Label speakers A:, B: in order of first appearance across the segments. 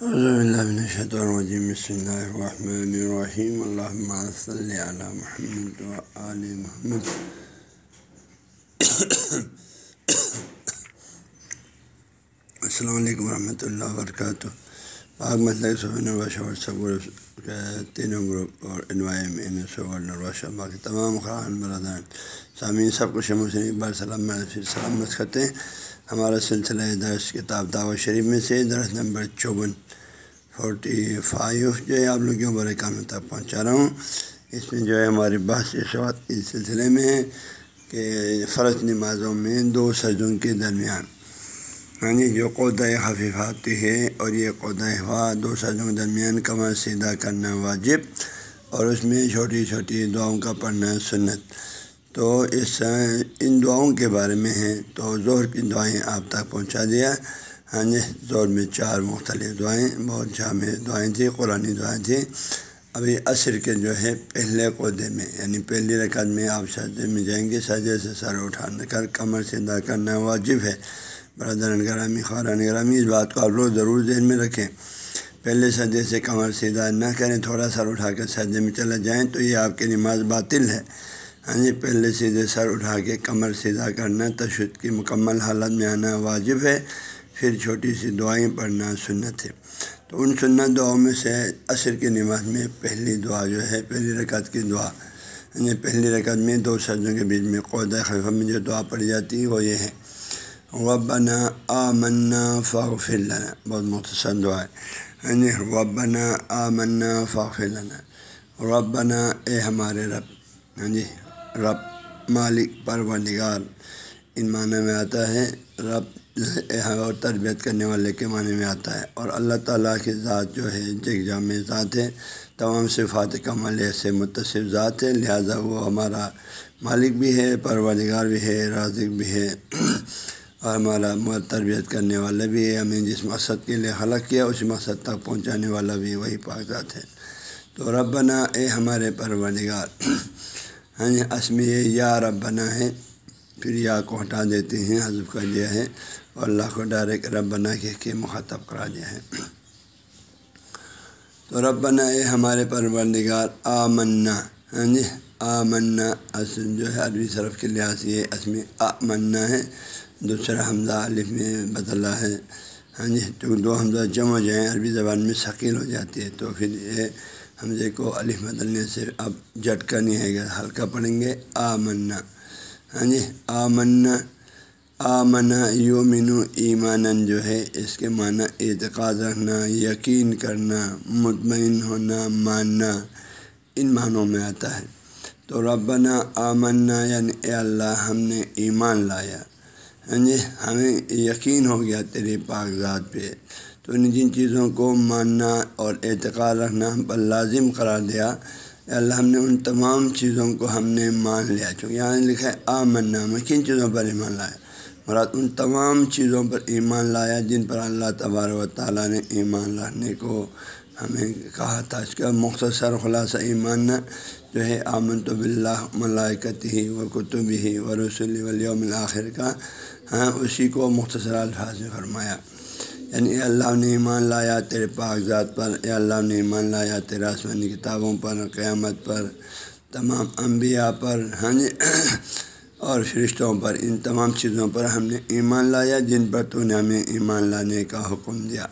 A: الرجیم بسم اللہ الرحمن الرحیم اللہ صلی علی محمد و علی محمد. السلام علیکم ورحمۃ اللہ وبرکاتہ پاک مطلب صبح الباشہ سب گروپ تینوں گروپ اور انوائم این ایس الباشہ باقی تمام خران برادران، سامعین، سب کو شموس اقبال سلام سلامت کرتے ہیں. ہمارا سلسلہ درس کتاب دعوت شریف میں سے درس نمبر چوبن. فورٹی فائیو جو ہے آپ لوگوں بڑے کام تک پہنچا رہا ہوں۔ اس میں جو ہے ہماری بحث اس وقت اس سلسلے میں ہے کہ فرض نمازوں میں دو سجدوں کے درمیان یعنی جو قودۂ خفیفات ہے اور یہ قودۂ ہوا دو سجدوں کے درمیان کمر سیدھا کرنا واجب اور اس میں چھوٹی چھوٹی دعاؤں کا پڑھنا سنت۔ تو اس ان دعاؤں کے بارے میں ہے۔ تو زہر کی دعائیں آپ تک پہنچا دیا۔ ہاں جی زور میں چار مختلف دعائیں، بہت جامع دعائیں تھیں قرآن دعائیں تھیں۔ ابھی عصر کے جو ہے پہلے قدے میں یعنی پہلی رکعت میں آپ سجدے میں جائیں گے، سجدے سے سر اٹھانا کر، کمر سے ادا کرنا واجب ہے۔ برادر گرامی خوران گرامی، اس بات کو آپ لوگ ضرور ذہن میں رکھیں۔ پہلے سجدے سے کمر سیدھا نہ کریں، تھوڑا سر اٹھا کر سجدے میں چلا جائیں تو یہ آپ کی نماز باطل ہے۔ ہاں جی پہلے سیدھے سر اٹھا کے کمر سیدھا کرنا، تشدد کی مکمل حالت میں آنا واجب ہے۔ پھر چھوٹی سی دعائیں پڑھنا سنت ہے۔ تو ان سنت دعاؤں میں سے عصر کی نماز میں پہلی دعا جو ہے، پہلی رکعت کی دعا۔ یعنی پہلی رکعت میں دو سجدوں کے بیچ میں قودا خفہ میں جو دعا پڑھی جاتی ہے، وہ یہ ہے۔ وبنا آ منا فاغف لنا۔ بہت مختصر دعا ہے۔ یعنی وبنا آ منا فاغف لنا۔ ربنا اے ہمارے رب۔ ہاں جی رب، مالک، پروردگار۔ ان معنی میں آتا ہے رب اور تربیت کرنے والے کے معنی میں آتا ہے۔ اور اللہ تعالیٰ کی ذات جو ہے جگ جامع ذات ہے۔ تمام صفات کمل سے متصف ذات ہے لہٰذا وہ ہمارا مالک بھی ہے، پروردگار بھی ہے، رازق بھی ہے۔ اور ہمارا تربیت کرنے والا بھی ہے ہمیں جس مقصد کے لیے خلق کیا اس مقصد تک پہنچانے والا بھی وہی پاک ذات ہے۔ تو ربنا اے ہمارے پروردگار ہاں جی، اسمی یا ربنا ہے، پھر یا کو ہٹا دیتے ہیں حضف کر دیا ہے۔ اور اللہ کو ڈائریکٹ رب بنا کے کے مخاطب کرا دیا ہے۔ تو رب بنا اے ہمارے پروردگار آ منا ہاں جی آ منا اصل جو ہے عربی صرف کے لحاظ سے یہ اسم آ منا ہے۔ دوسرا حمزہ الف میں بدلا ہے۔ ہاں جی تو دو حمزہ جمع ہو جائیں، عربی زبان میں ثقیل ہو جاتی ہے۔ تو پھر یہ حمزے کو الف بدلنے سے اب جھٹکا نہیں ہے گا ہلکا پڑھیں گے آ منا ہاں جی آ منا آمنا یومن ایمان جو ہے، اس کے معنی اعتقاد رکھنا، یقین کرنا، مطمئن ہونا، ماننا، ان معنوں میں آتا ہے۔ تو ربنا آمنا یعنی اے اللہ، ہم نے ایمان لایا۔ ہاں جی ہمیں یقین ہو گیا تیرے پاک ذات پہ۔ تو ان جن چیزوں کو ماننا اور اعتقاد رکھنا ہم پر لازم قرار دیا۔ اللہ، ہم نے ان تمام چیزوں کو ہم نے مان لیا۔ چونکہ یہاں لکھا ہے آمنا میں کن چیزوں پر ایمان لایا؟ مراد ان تمام چیزوں پر ایمان لایا جن پر اللہ تبار و تعالیٰ نے ایمان لانے کو ہمیں کہا تھا۔ اس کا مختصر خلاصہ ایمان جو ہے آمن تو بلّہ ملائکت ہی و کتب ہی و رسول ولیوم الآخر کا۔ ہاں اسی کو مختصر الفاظ میں فرمایا۔ یعنی اے اللہ، نے ایمان لایا تیرے پاک ذات پر۔ اے اللہ، نے ایمان لایا تیرے آسمانی کتابوں پر۔ قیامت پر تمام انبیاء پر۔ ہاں جی اور فرشتوں پر، ان تمام چیزوں پر ہم نے ایمان لایا، جن پر تو نے ہمیں ایمان لانے کا حکم دیا۔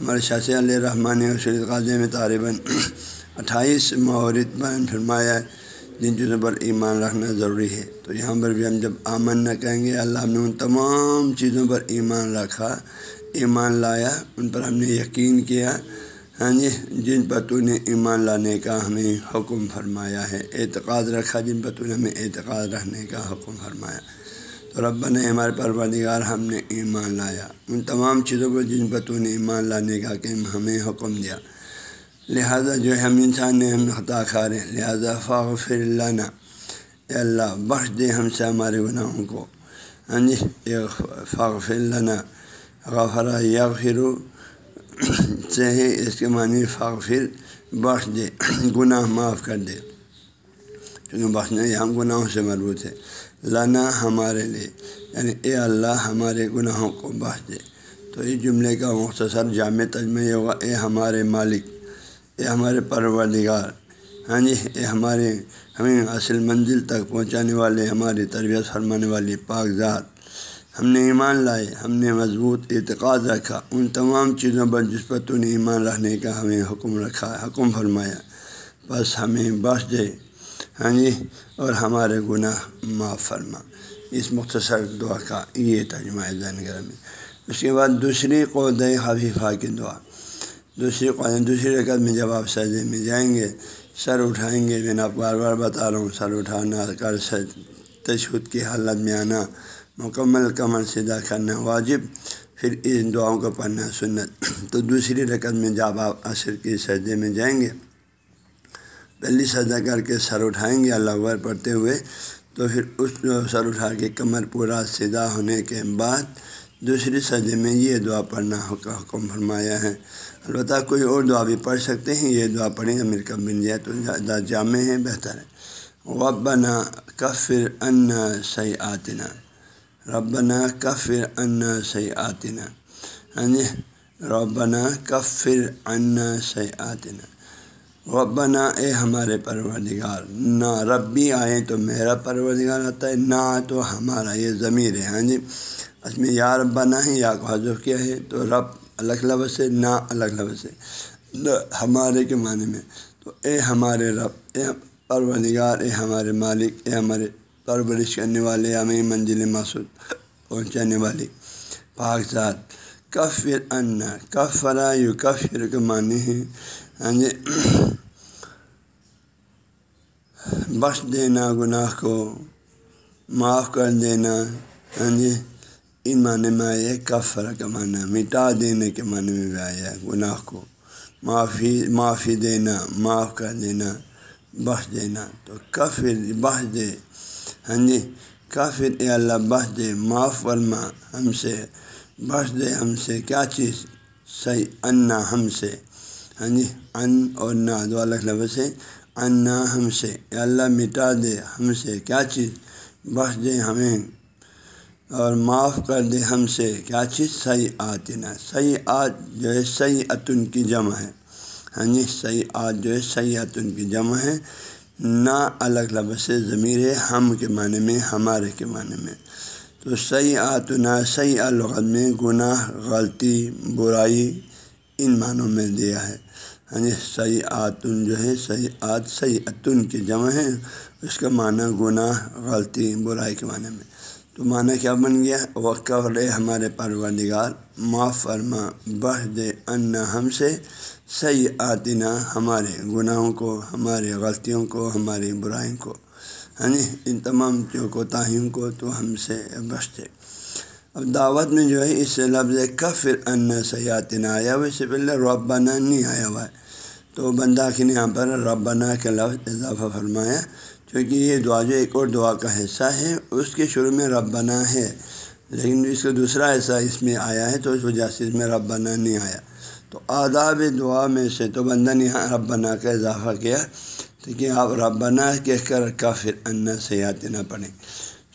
A: ہمارے شاش علیہ رحمٰن وسیل قاضی میں طالباً اٹھائیس مہورت بیان فرمایا جن چیزوں پر ایمان رکھنا ضروری ہے۔ تو یہاں پر بھی ہم جب آمن نہ کہیں گے، اللہ نے ان تمام چیزوں پر ایمان رکھا، ایمان لایا، ان پر ہم نے یقین کیا۔ ہاں جی جن پر تو نے ایمان لانے کا ہمیں حکم فرمایا ہے، اعتقاد رکھا، جن پر تو نے ہمیں اعتقاد رکھنے کا حکم فرمایا۔ تو رب نے ہمارے پروردگار، ہم نے ایمان لایا۔ ان تمام چیزوں پر جن پر تو نے ایمان لانے کا کہ ہمیں حکم دیا۔ لہذا جو ہے ہم انسان نے ہم خطا کھا رہے ہیں۔ لہٰذا فاغفر اللہ اے اللہ، بخش دے ہم سے ہمارے گناہوں کو۔ ہاں جی فاغفر اللہ غفرا یا فرو سے ہے اس کے معنی فاغفر بخش دے، گناہ معاف کر دے۔ کیونکہ بخشنا یہ ہم گناہوں سے مربوط ہے لانا ہمارے لیے یعنی اے اللہ ہمارے گناہوں کو بخش دے۔ تو اس جملے کا مختصر جامع تجمہ یہ ہوگا، اے ہمارے مالک، اے ہمارے پروردگار۔ ہاں جی اے ہمارے، ہمیں اصل منزل تک پہنچانے والے، ہماری تربیت فرمانے والی پاک ذات۔ ہم نے ایمان لائے، ہم نے مضبوط اعتقاد رکھا، ان تمام چیزوں پر جس پر تو نے ایمان رکھنے کا ہمیں حکم رکھا، حکم فرمایا۔ بس ہمیں بخش دے۔ ہاں جی؟ اور ہمارے گناہ معاف فرما۔ اس مختصر دعا کا یہ ترجمہ ہے زین میں۔ اس کے بعد دوسری قود حفیفہ کی دعا۔ دوسری قوت دوسری رکعت میں جب آپ سجدے میں جائیں گے، سر اٹھائیں گے، میں آپ بار بار بتا رہا ہوں، سر اٹھانا، کر تشہد کی حالت میں آنا مکمل کمر سیدھا کرنا واجب، پھر ان دعاؤں کو پڑھنا سنت۔ تو دوسری رکعت میں جب آپ عصر کی سجدے میں جائیں گے، پہلی سجدہ کر کے سر اٹھائیں گے، اللہ اکبر پڑھتے ہوئے، تو پھر اس سر اٹھا کے کمر پورا سیدھا ہونے کے بعد دوسری سجدے میں یہ دعا پڑھنا حکم فرمایا ہے۔ البتہ کوئی اور دعا بھی پڑھ سکتے ہیں، یہ دعا پڑھیں گے۔ میرے کب بن جائے تو زیادہ جامع ہے بہتر ہے۔ ربنا کفر ان سی آتنا ربنا کفر ان سی آتنا ہاں جی یعنی ربنا کفر ان سی آتنا ربنا اے ہمارے پروردگار، نہ ربی آئے تو میرا پروردگار آتا ہے، نہ تو ہمارا، یہ ضمیر ہے۔ ہاں جی اس میں یا ربنا ہے یا کو حضف کیا ہے، تو رب الگ لفظ سے نہ الگ لفظ سے ہمارے کے معنی میں تو اے ہمارے رب، اے پروردگار، اے ہمارے مالک، اے ہمارے پرورش کرنے والے، ہمیں منزل مسود پہنچانے والی پاک ذات، کفر ان کفرا یو کفر کے معنی ہیں۔ ہاں جی بخش دینا، گناہ کو معاف کر دینا۔ ہاں جی ان معنی میں آیا کفر کا معنی، مٹا دینے کے معنی میں بھی آیا ہے۔ گناہ کو معافی معافی دینا، معاف کر دینا، بخش دینا۔ تو کفر، بخش دے۔ ہاں جی کافر اے اللہ بخش دے، معاف ورما ہم سے، بخش دے ہم سے، کیا چیز صحیح انا ہم سے؟ ہاں جی ان اور نا، دو الگ لفظ ہے انا ہم سے، اے اللہ مٹا دے ہم سے، کیا چیز بخش دے ہمیں؟ اور معاف کر دے ہم سے، کیا چیز صحیح آتی نا؟ صحیح آج جو ہے صحیح اتن کی جمع ہے۔ ہاں جی صحیح آج جو ہے صحیح اتن کی جمع ہے۔ نہ الگ لفظ سے ضمیر ہے، ہم کے معنی میں، ہمارے کے معنی میں۔ تو صحیح آتنا صحیح الغت میں گناہ، غلطی، برائی ان معنوں میں دیا ہے۔ ہاں جی صحیح آتن جو ہے صحیح آت صحیح اتن کی جمع ہے اس کا معنی گناہ، غلطی، برائی کے معنی میں۔ تو معنی کیا بن گیا؟ وقت رے ہمارے پروردگار معاف فرما بہ دے ان ہم سے صحیح آتنا ہمارے گناہوں کو، ہمارے غلطیوں کو ہماری برائیوں کو ہاں جی ان تمام جو کوتاہیوں کو تو ہم سے دے۔ اب دعوت میں جو ہے، اس سے لفظ کفر ان سیاتنا آیا ویسے پہلے ربنا نہیں آیا ہوا ہے۔ تو بندہ کن یہاں پر ربنا کے لفظ اضافہ فرمایا کیونکہ یہ دعا جو ایک اور دعا کا حصہ ہے، اس کے شروع میں رب ہے، لیکن اس کا دوسرا حصہ اس میں آیا ہے، تو اس وجہ سے اس میں رب نہیں آیا۔ تو آداب دعا میں سے تو بندہ نے یہاں رب بنا کا اضافہ کیا کہ آپ رب بنا کہہ کر کافر ان سے نہ پڑھیں۔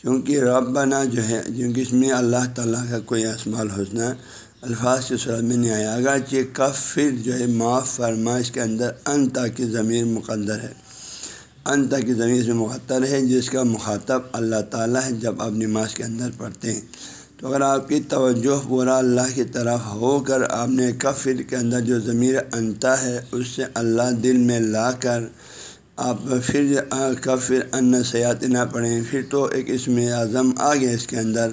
A: کیونکہ رب بنا جو ہے کیونکہ اس میں اللہ تعالیٰ کا کوئی اسمال حسنہ الفاظ کی صورت میں نہیں آیا، اگرچہ کفر جو ہے معاف فرما اس کے اندر ان تاکہ ضمیر مقدر ہے۔ ان تک زمین میں مخاطر ہے، جس کا مخاطب اللہ تعالیٰ ہے جب آپ نماز کے اندر پڑھتے ہیں۔ تو اگر آپ کی توجہ پورا اللہ کی طرف ہو کر آپ نے کفر کے اندر جو ضمیر انتا ہے، اس سے اللہ دل میں لا کر آپ پھر کفر ان سیات نہ پڑھیں، پھر تو ایک اسم اعظم آ گیا اس کے اندر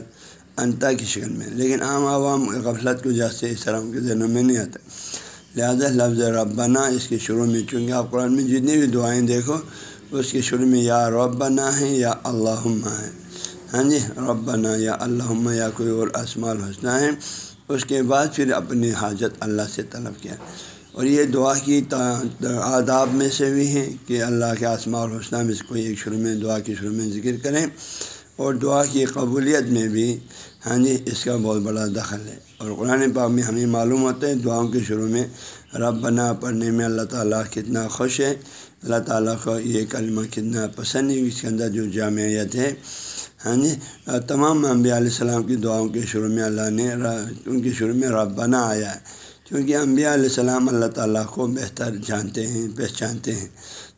A: انتا کی شکل میں۔ لیکن عام عوام غفلت کو جیسے اس طرح کے ذہنوں میں نہیں آتا۔ لہٰذا لفظ ربنا اس کے شروع میں، چونکہ آپ قرآن میں جتنی بھی دعائیں دیکھو، اس کے شروع میں یا ربنا ہے یا اللہ ہے ہاں جی ربنا یا اللہ یا کوئی اور اسماء الحسنہ ہے اس کے بعد پھر اپنی حاجت اللہ سے طلب کیا۔ اور یہ دعا کی آداب میں سے بھی ہیں کہ اللہ کے اسماء الحسنہ میں سے کوئی ایک شروع میں، دعا کے شروع میں ذکر کریں۔ اور دعا کی قبولیت میں بھی ہاں جی اس کا بہت بڑا دخل ہے۔ اور قرآن پاک میں ہمیں معلوم ہوتا ہے دعاؤں کے شروع میں رب بنا پڑھنے میں اللہ تعالیٰ کتنا خوش ہے۔ اللہ تعالیٰ کو یہ کلمہ کتنا پسند ہے، اس کے اندر جو جامعیت ہے ہاں جی تمام انبیاء علیہ السلام کی دعاؤں کے شروع میں اللہ نے ان کے شروع میں ربنا آیا ہے۔ کیونکہ انبیاء علیہ السلام اللہ تعالیٰ کو بہتر جانتے ہیں، پہچانتے ہیں۔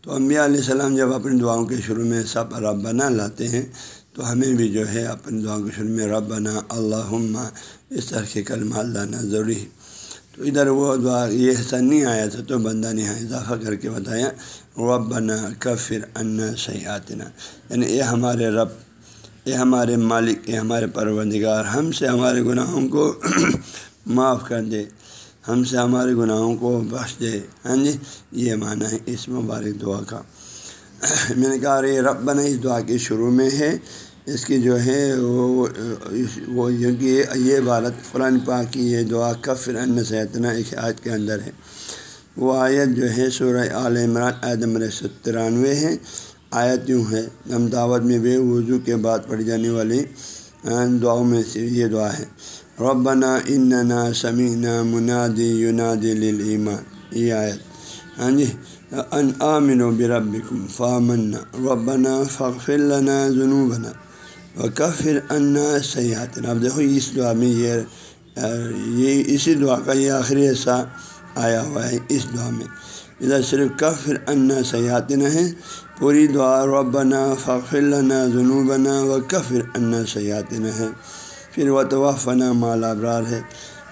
A: تو انبیاء علیہ السلام جب اپنی دعاؤں کے شروع میں سب ربنا لاتے ہیں، تو ہمیں بھی جو ہے اپنی دعاؤں کے شروع میں ربنا اللہ اس طرح کے کلمات لانا ضروری ہے۔ تو ادھر وہ دعا، یہ حصہ نہیں آیا تھا تو بندہ نے یہاں اضافہ کر کے بتایا، ربنا کفر ان سیاتنا یعنی اے ہمارے رب اے ہمارے مالک، اے ہمارے پروردگار، ہم سے ہمارے گناہوں کو معاف کر دے۔ ہم سے ہمارے گناہوں کو بخش دے۔ ہاں جی یہ معنی ہے اس مبارک دعا کا۔ میں نے کہا رے رب بنا اس دعا کے شروع میں ہے۔ اس کی جو ہے وہ وہ یہ عبارت قرآن پاک کی یہ دعا، کفر ان سیتنا ایک آیت کے اندر ہے۔ وہ آیت جو ہے سورہ عال عمران عیدم ترانوے ہے۔ آیت یوں ہے ہم دعوت میں بے وضو کے بعد پڑھی جانے والی دعاؤں میں سے یہ دعا ہے۔ ربنا اننا سمینا منادی یونادی للایمان۔ یہ آیت۔ ہاں جی۔ ان آمن و بربکم فامنا ربنا فغفر لنا ذنوبنا و کفر انا سیاحت اب دیکھو، اس دعا میں یہ یہ، اسی دعا کا یہ آخری حصہ آیا ہوا ہے۔ اس دعا میں ادھر صرف کفر انا سیاحت ہے، پوری دعا ربنا فغفر لنا ذنوبنا و کفر انا سیاحت ہے۔ پھر و توفنا مال ابرار ہے۔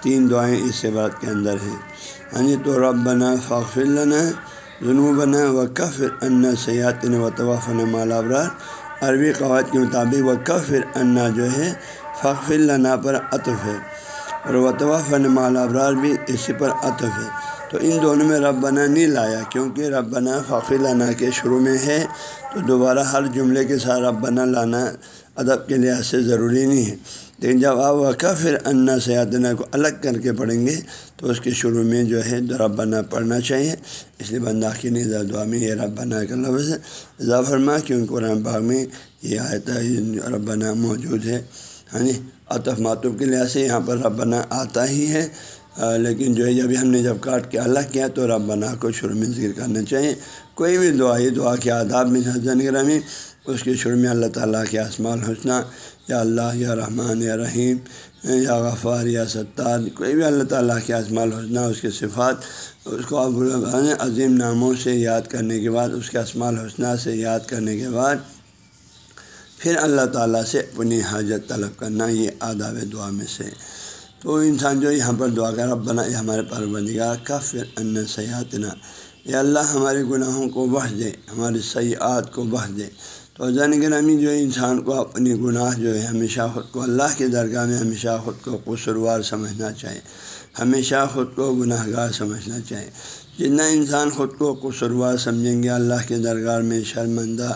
A: تین دعائیں اس عبارت کے اندر ہیں۔ ہاں جی تو ربنا فغفر لنا جنوبنا و کفر انا سیاحت و توفنا مال ابرار عربی قواعد کے مطابق وہ کفر انا جو ہے فخر لنا پر عطف ہے۔ اور وطوا فن مال ابرار بھی اسی پر عطف ہے۔ تو ان دونوں میں رب بنا نہیں لایا، کیونکہ رب بنا فخر کے شروع میں ہے۔ تو دوبارہ ہر جملے کے ساتھ رب بنا لانا ادب کے لحاظ سے ضروری نہیں ہے۔ لیکن جب آپ وقع پھر انا سیادنا کو الگ کر کے پڑھیں گے، تو اس کے شروع میں جو ہے رب بنا پڑھنا چاہیے۔ اس لیے بندہ کی نہیں دعا میں یہ رب بنا کا لفظ ہے۔ ضافرما کیونکہ قرآن باغ میں یہ آتا رب بنا موجود ہے۔ ہاں جی؟ عطف ماتب کے لحاظ سے یہاں پر رب آتا ہی ہے۔ لیکن جو ہے، جب ہم نے جب کاٹ کے الگ کیا تو رب بنا کو شروع میں ذکر کرنا چاہیے۔ کوئی بھی دعا، یہ دعا کے آداب میں حضن گرامی، اس کے شروع میں اللہ تعالیٰ کے اسماع الحسنہ یا اللہ، یا رحمان، یا رحیم، یا غفار، یا ستار، کوئی بھی اللہ تعالیٰ کے اسماع الحسنہ اس کے صفات، اس کو عظیم ناموں سے یاد کرنے کے بعد، اس کے اسماع الحسنہ سے یاد کرنے کے بعد پھر اللہ تعالیٰ سے اپنی حاجت طلب کرنا یہ آداب دعا میں سے۔ تو انسان جو یہاں پر دعا کر رب بنا یہ ہمارے پروردگار کا پھر ان سیاحتنا یا اللہ، ہمارے گناہوں کو بڑھ دے، ہماری سیاحت کو بڑھ دے۔ تو زین گرامی جو انسان کو اپنی گناہ جو ہے، ہمیشہ خود کو اللہ کے درگاہ میں ہمیشہ خود کو قصروار سمجھنا چاہیے ہمیشہ خود کو گناہ گار سمجھنا چاہیے جتنا انسان خود کو قصروار سمجھیں گے، اللہ کے درگاہ میں شرمندہ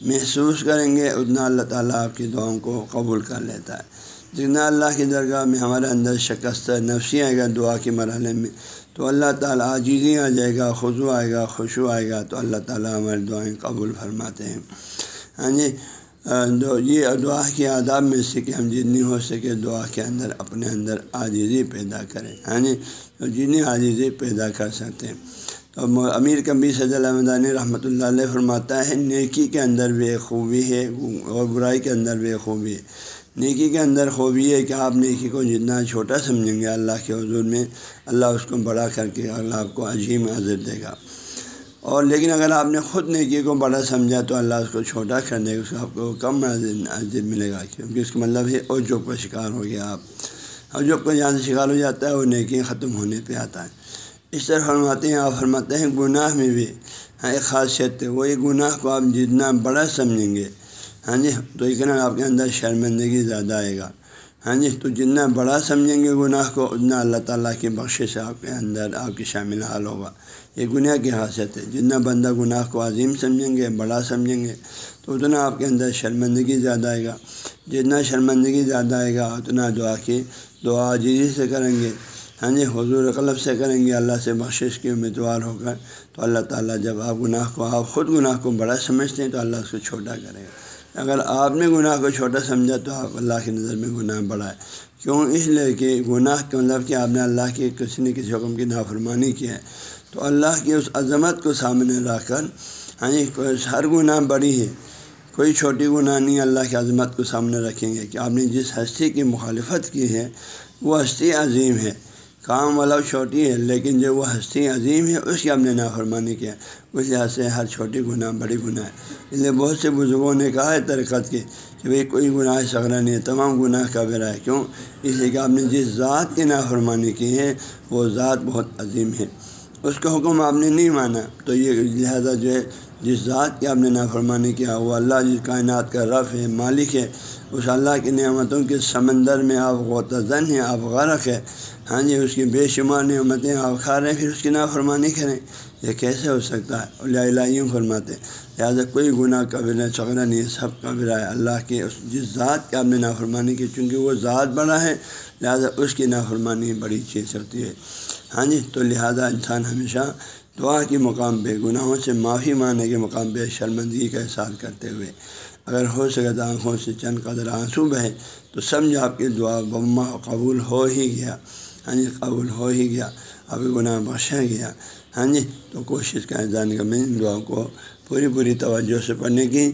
A: محسوس کریں گے، اتنا اللہ تعالیٰ آپ کی دعاؤں کو قبول کر لیتا ہے۔ جتنا اللہ کی درگاہ میں ہمارے اندر شکست نفسی آئے گا دعا کے مرحلے میں، تو اللہ تعالیٰ عاجزی آ جائے گا خضو آئے گا خوشو آئے گا، تو اللہ تعالیٰ ہماری دعائیں قبول فرماتے ہیں۔ ہاں جی یہ دعا کے آداب میں سے کہ ہم جتنی ہو سکے دعا کے اندر اپنے اندر عاجزی پیدا کریں۔ ہاں جی جتنی عاجزی پیدا کر سکتے ہیں۔ امیر کبی صد اللہ مدانی رحمۃ اللہ علیہ فرماتا ہے، نیکی کے اندر بھی ایک خوبی ہے اور برائی کے اندر بھی ایک خوبی ہے۔ نیکی کے اندر خوبی ہے کہ آپ نیکی کو جتنا چھوٹا سمجھیں گے اللہ کے حضور میں، اللہ اس کو بڑا کر کے اللہ آپ کو عظیم عزت دے گا۔ اور لیکن اگر آپ نے خود نیکی کو بڑا سمجھا تو اللہ اس کو چھوٹا کر دے گا، اس کو آپ کو کم عزت ملے گا، کیونکہ اس کا مطلب ہے اوجوب کا شکار ہو گیا آپ۔ اوجوب کا جہاں سے شکار ہو جاتا ہے وہ نیکی ختم ہونے پہ آتا ہے۔ اس طرح فرماتے ہیں آپ فرماتے ہیں گناہ میں بھی ہاں ایک خاصیت ہے، وہ ایک گناہ کو آپ جتنا بڑا سمجھیں گے۔ ہاں جی تو ایک آپ کے اندر شرمندگی زیادہ آئے گا۔ ہاں جی تو جتنا بڑا سمجھیں گے گناہ کو، اتنا اللہ تعالیٰ کی بخش سے آپ کے اندر آپ کی شامل حال ہوگا۔ یہ گناہ کی حاصل ہے۔ جتنا بندہ گناہ کو عظیم سمجھیں گے، بڑا سمجھیں گے، تو اتنا آپ کے اندر شرمندگی زیادہ آئے گا۔ جتنا شرمندگی زیادہ آئے گا، اتنا دعا کی، دعا عجیزی سے کریں گے۔ ہاں جی حضور قلب سے کریں گے، اللہ سے بخشش کے امیدوار ہو کر، تو اللہ تعالیٰ جب آپ گناہ کو، آپ خود گناہ کو بڑا سمجھتے ہیں، تو اللہ اس کو چھوٹا کرے گا۔ اگر آپ نے گناہ کو چھوٹا سمجھا، تو آپ اللہ کی نظر میں گناہ بڑھا ہے۔ کیوں؟ اس لیے کہ گناہ کے مطلب کہ آپ نے اللہ کے کسی نے کسی حکم کی نافرمانی کی ہے۔ تو اللہ کی اس عظمت کو سامنے رکھ کر ہاں جی ہر گناہ بڑی ہے، کوئی چھوٹی گناہ نہیں، اللہ کی عظمت کو سامنے رکھیں گے کہ آپ نے جس ہستی کی مخالفت کی ہے، وہ ہستی عظیم ہے۔ کام والا چھوٹی ہے، لیکن جو وہ ہستی عظیم ہے، اس کی ہم نے نافرمانی کیا اس لحاظ سے ہر چھوٹی گناہ بڑی گناہ ہے۔ اس لیے بہت سے بزرگوں نے کہا ہے ترقت کی کہ بھئی کوئی گناہ سغرا نہیں ہے، تمام گناہ کا برا ہے۔ کیوں؟ اس لیے کہ آپ نے جس ذات کی نافرمانی کی ہے، وہ ذات بہت عظیم ہے۔ اس کا حکم آپ نے نہیں مانا۔ تو یہ لہذا جو ہے، جس ذات کی آپ نے نافرمانی کیا وہ اللہ جس کائنات کا رف ہے، مالک ہے اس اللہ کی نعمتوں کے سمندر میں آپ غوطن ہیں، آپ غرق ہے ہاں جی اس کی بے شمار نعمتیں آپ کھا رہے ہیں، پھر اس کی نافرمانی کریں۔ یہ کیسے ہو سکتا ہے؟ اللہ یوں فرماتے لہٰذا کوئی گناہ قبر چغرا نہیں سب قبر ہے۔ اللہ کے اس جس ذات کی آپ نے نافرمانی کی، چونکہ وہ ذات بڑا ہے، لہٰذا اس کی نافرمانی بڑی چیز ہوتی ہے۔ ہاں جی تو لہٰذا انسان ہمیشہ دعا کے مقام پہ، گناہوں سے معافی ماننے کے مقام پہ شرمندگی کا احساس کرتے ہوئے۔ اگر ہو سکے تو آنکھوں سے چند قدر آنسو بہے، تو سمجھ آپ کی دعا بما قبول ہو ہی گیا۔ ہاں جی قبول ہو ہی گیا۔ ابھی گناہ بخشا گیا۔ ہاں جی تو کوشش کریں جانے کا میں ان دعاؤں کو پوری پوری توجہ سے پڑھنے کی،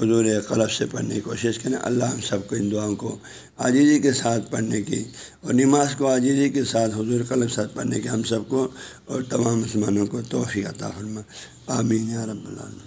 A: حضور قلب سے پڑھنے کی کوشش کریں۔ اللہ ہم سب کو ان دعاؤں کو عاجزی کے ساتھ پڑھنے کی اور نماز کو عاجزی کے ساتھ، حضور قلب کے ساتھ پڑھنے کی ہم سب کو اور تمام مسلمانوں کو توفیع عطا فرما آمین یا رب العالمین۔